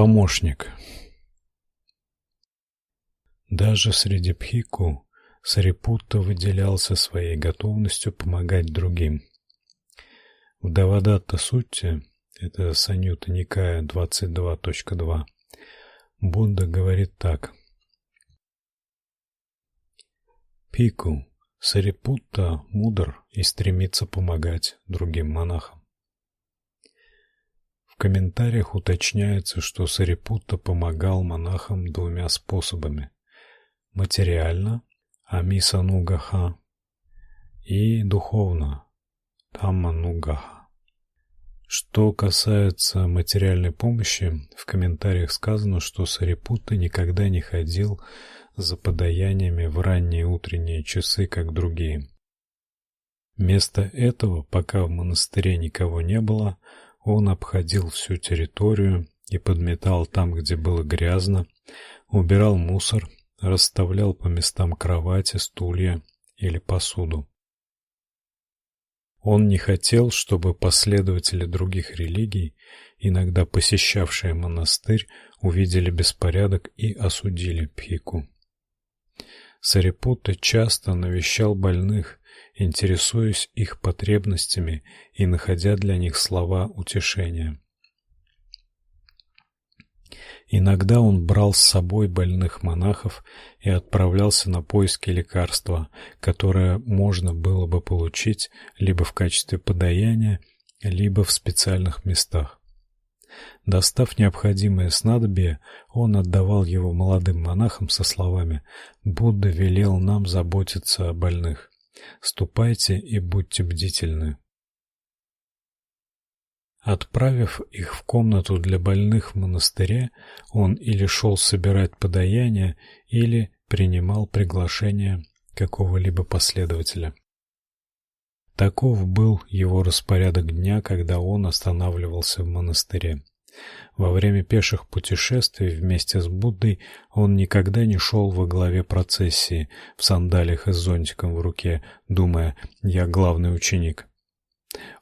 Помощник. Даже среди пхику Сарипутта выделялся своей готовностью помогать другим. В Давадатта Сутте, это Санюта Никая 22.2, Будда говорит так: Пику Сарипутта мудр и стремится помогать другим монахам. Комментариях уточняется, что Сарипутта помогал монахам двумя способами: материально Амисанугаха и духовно Тамманугаха. Что касается материальной помощи, в комментариях сказано, что Сарипутта никогда не ходил за подаяниями в ранние утренние часы, как другие. Вместо этого, пока в монастыре никого не было, он обходил всю территорию и подметал там, где было грязно, убирал мусор, расставлял по местам кровати, стулья или посуду. Он не хотел, чтобы последователи других религий, иногда посещавшие монастырь, увидели беспорядок и осудили Пхику. Сарипутта часто навещал больных, интересуясь их потребностями и находя для них слова утешения. Иногда он брал с собой больных монахов и отправлялся на поиски лекарства, которое можно было бы получить либо в качестве подаяния, либо в специальных местах. Достав необходимое снадобье, он отдавал его молодым монахам со словами: "Будда велел нам заботиться о больных. Ступайте и будьте бдительны". Отправив их в комнату для больных в монастыре, он или шел собирать подаяние, или принимал приглашение какого-либо последователя. Таков был его распорядок дня, когда он останавливался в монастыре. Во время пеших путешествий вместе с Буддой он никогда не шел во главе процессии в сандалиях и с зонтиком в руке, думая: "Я главный ученик".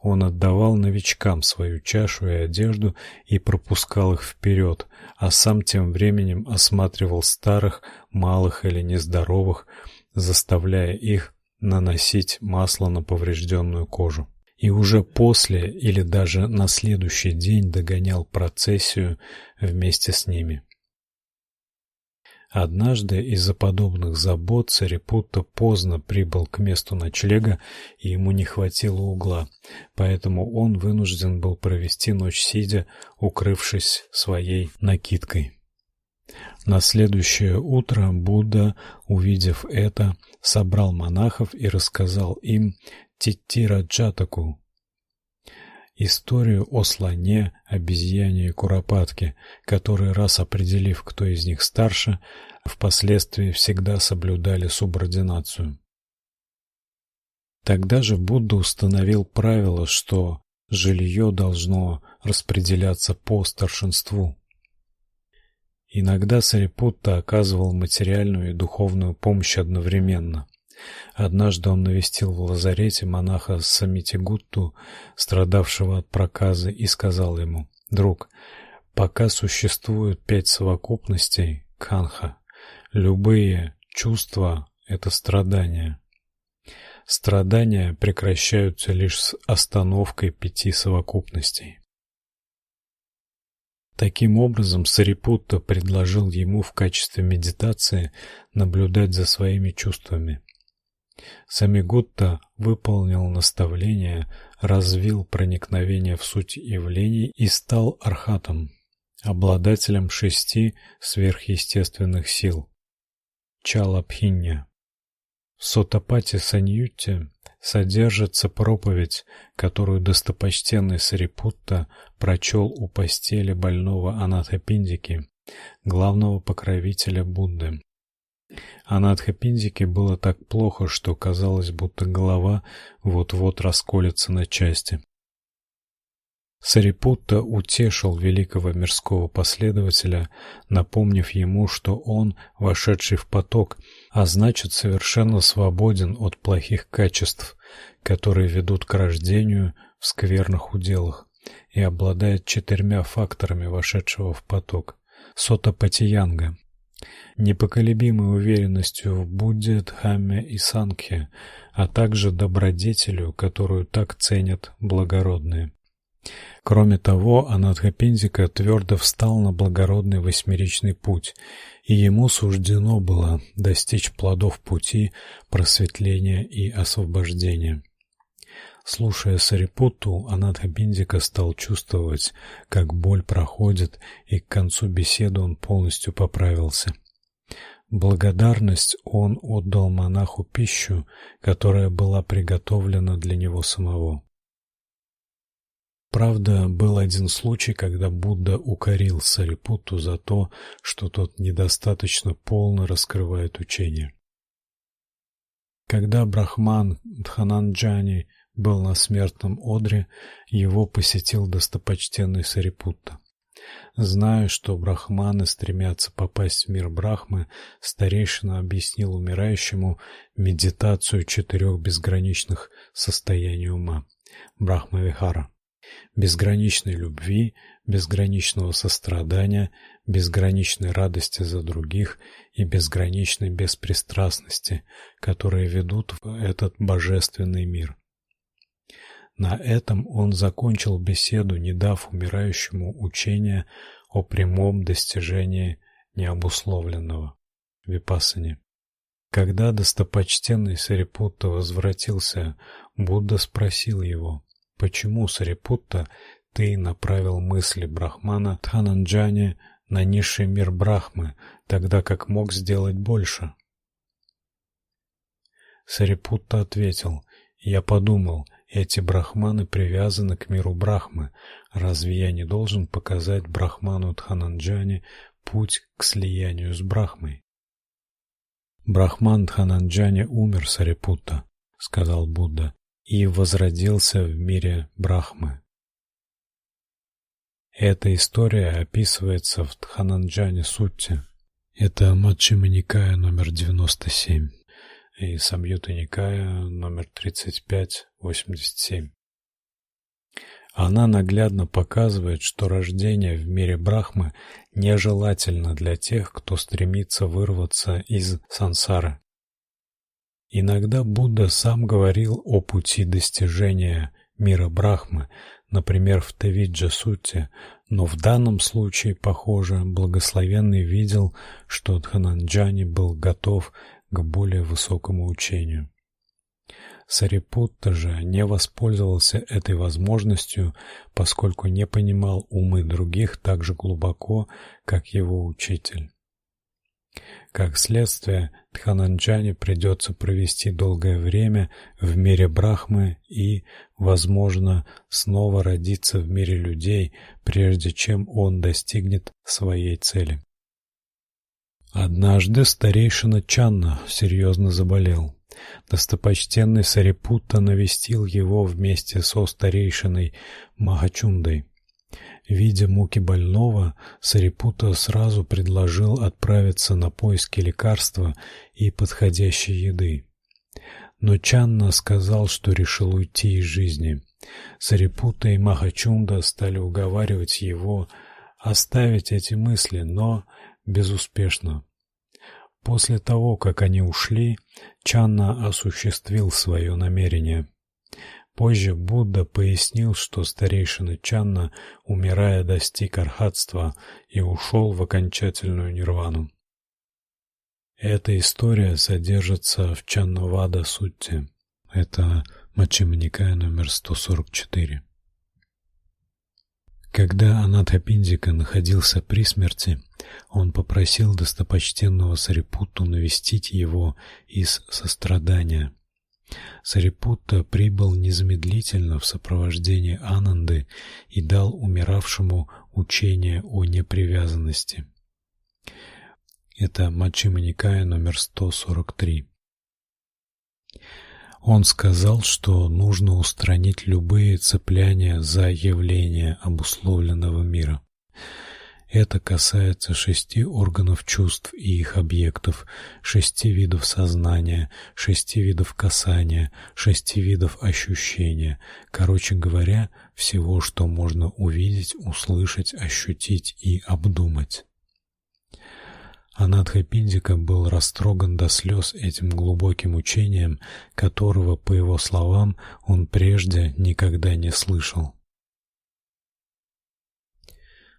Он отдавал новичкам свою чашу и одежду и пропускал их вперед, а сам тем временем осматривал старых, малых или нездоровых, заставляя их наносить масло на поврежденную кожу. И уже после или даже на следующий день догонял процессию вместе с ними. Однажды из-за подобных забот Царипутта поздно прибыл к месту ночлега, и ему не хватило угла, поэтому он вынужден был провести ночь сидя, укрывшись своей накидкой. На следующее утро Будда, увидев это, собрал монахов и рассказал им Титтираджатаку, историю о слоне, обезьяне и куропатке, которые раз определив, кто из них старше, впоследствии всегда соблюдали субординацию. Тогда же Будда установил правило, что жилье должно распределяться по старшинству. Иногда Сарипутта оказывал материальную и духовную помощь одновременно. Однажды он навестил в лазарете монаха Самитигутту, страдавшего от проказы, и сказал ему: "Друг, пока существуют пять совокупностей канха, любые чувства это страдания. Страдания прекращаются лишь с остановкой пяти совокупностей". Таким образом, Сарипутта предложил ему в качестве медитации наблюдать за своими чувствами. Самигутта выполнил наставление, развил проникновение в суть явлений и стал архатом, обладателем шести сверхъестественных сил. Чалабхинья. В Сотапати Саньютте содержится проповедь, которую достопочтенный Сарипутта прочел у постели больного Анатхапиндики, главного покровителя Будды. А на Адхапиндике было так плохо, что казалось, будто голова вот-вот расколется на части. Сарипутта утешил великого мирского последователя, напомнив ему, что он вошедший в поток, а значит, совершенно свободен от плохих качеств, которые ведут к рождению в скверных уделах, и обладает четырьмя факторами вошедшего в поток. Сотапатиянга непоколебимой уверенностью в Будде, Дхамме и Сангхе, а также добродетелью, которую так ценят благородные. Кроме того, Анатхапиндика твердо встал на благородный восьмеричный путь, и ему суждено было достичь плодов пути просветления и освобождения. Слушая Сарипутту, Анатхапиндика стал чувствовать, как боль проходит, и к концу беседы он полностью поправился. Благодарность он отдал монаху пищу, которая была приготовлена для него самого. Правда, был один случай, когда Будда укорил Сарипутту за то, что тот недостаточно полно раскрывает учение. Когда Брахман Дхананджани был на смертном одре, его посетил достопочтенный Сарипутта. Зная, что брахманы стремятся попасть в мир Брахмы, старейшина объяснил умирающему медитацию четырех безграничных состояний ума Брахмавихара безграничной любви, безграничного сострадания, безграничной радости за других и безграничной беспристрастности, которые ведут в этот божественный мир. На этом он закончил беседу, не дав умирающему учения о прямом достижении необусловленного випассане. Когда достопочтенный Сарипутта возвратился, Будда спросил его: Почему, Сарипутта, ты направил мысли Брахмана Тхананджани на низший мир Брахмы, тогда как мог сделать больше? Сарипутта ответил: "Я подумал, эти брахманы привязаны к миру Брахмы. Разве я не должен показать Брахману Тхананджани путь к слиянию с Брахмой?" Брахман Тхананджани умер, Сарипутта, сказал Будда и возродился в мире Брахмы. Эта история описывается в Дхананджани Сутте. Это Маччхима Никая номер 97 и Самьюта Никая номер 3587. Она наглядно показывает, что рождение в мире Брахмы нежелательно для тех, кто стремится вырваться из сансары. Иногда Будда сам говорил о пути достижения мира Брахмы, например, в Тавиджа-сутте, но в данном случае, похоже, благословенный видел, что Дхананджани был готов к более высокому учению. Сарипутта же не воспользовался этой возможностью, поскольку не понимал умы других так же глубоко, как его учитель. Как следствие, Дхананджане придется провести долгое время в мире Брахмы и, возможно, снова родиться в мире людей, прежде чем он достигнет своей цели. Однажды старейшина Чанна серьезно заболел. Достопочтенный Сарипутта навестил его вместе со старейшиной Махачундой. Видя муки больного, Сарипута сразу предложил отправиться на поиски лекарства и подходящей еды. Но Чанна сказал, что решил уйти из жизни. Сарипута и Махачунда стали уговаривать его оставить эти мысли, но безуспешно. После того, как они ушли, Чанна осуществил свое намерение. Позже Будда пояснил, что старейшина Чанна, умирая, достиг архатства и ушел в окончательную нирвану. Эта история содержится в Чаннавада Сутте. Это Маччхима Никая номер 144. Когда Анатхапиндика находился при смерти, он попросил достопочтенного Сарипутту навестить его из сострадания. Сарипутта прибыл незамедлительно в сопровождении Ананды и дал умиравшему учение о непривязанности. Это Маччхима Никая номер 143. Он сказал, что нужно устранить любые цепляния за явления обусловленного мира. Это касается шести органов чувств и их объектов, шести видов сознания, шести видов касания, шести видов ощущения. Короче говоря, всего, что можно увидеть, услышать, ощутить и обдумать. Анатха Пиндика был растроган до слез этим глубоким учением, которого, по его словам, он прежде никогда не слышал.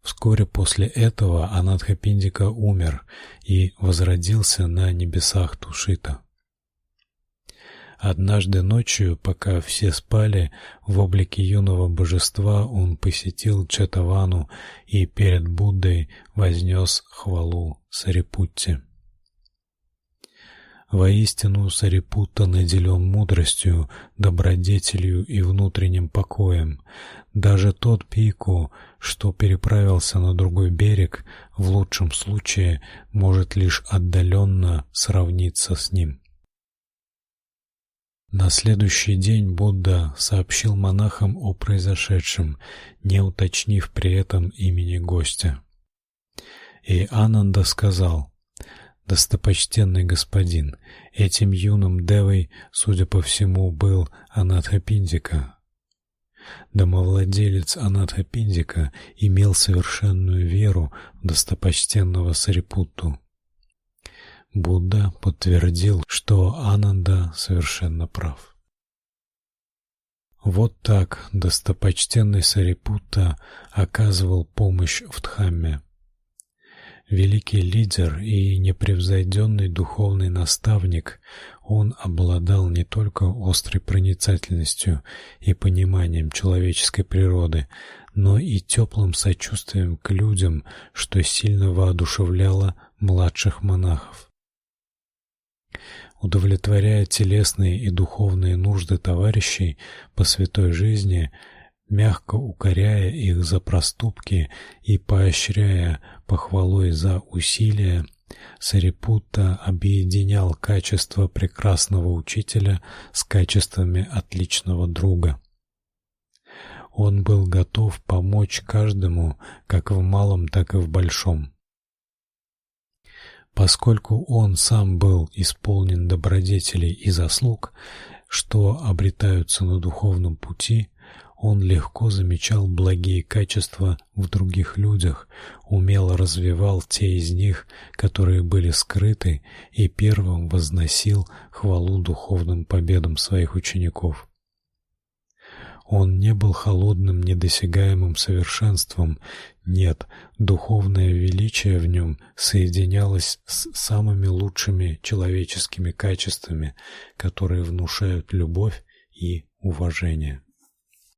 Вскоре после этого Анатха Пиндика умер и возродился на небесах Тушита. Однажды ночью, пока все спали, в облике юного божества он посетил Четавану и перед Буддой вознес хвалу Сарипутте. Воистину Сарипутта наделен мудростью, добродетелью и внутренним покоем. Даже тот пику, что переправился на другой берег, в лучшем случае может лишь отдаленно сравниться с ним. На следующий день Будда сообщил монахам о произошедшем, не уточнив при этом имени гостя. И Ананда сказал: "Достопочтенный господин, этим юным девой, судя по всему, был Анатхапиндика. Домовладелец Анатхапиндика имел совершенную веру в достопочтенного Сарипутту. Будда подтвердил, что Ананда совершенно прав. Вот так достопочтенный Сарипутта оказывал помощь в Дхамме. Великий лидер и непревзойденный духовный наставник, он обладал не только острой проницательностью и пониманием человеческой природы, но и теплым сочувствием к людям, что сильно воодушевляло младших монахов удовлетворяя телесные и духовные нужды товарищей по святой жизни, мягко укоряя их за проступки и поощряя похвалой за усилия, Сарипутта объединял качества прекрасного учителя с качествами отличного друга. Он был готов помочь каждому, как в малом, так и в большом. Поскольку он сам был исполнен добродетелей и заслуг, что обретаются на духовном пути, он легко замечал благие качества в других людях, умело развивал те из них, которые были скрыты, и первым возносил хвалу духовным победам своих учеников. Он не был холодным, недосягаемым совершенством. Нет, духовное величие в нем соединялось с самыми лучшими человеческими качествами, которые внушают любовь и уважение.